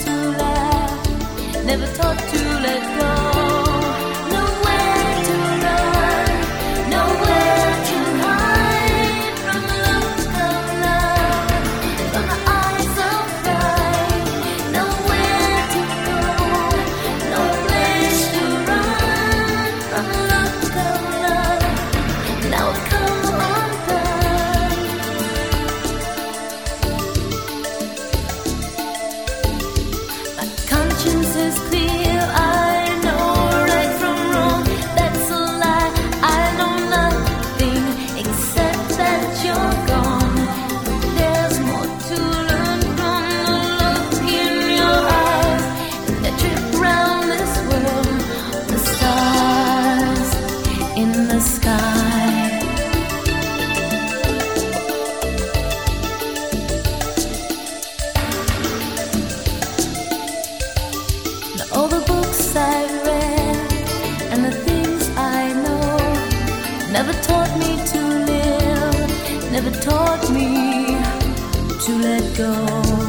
taught to never taught to let go. Never taught me to let go.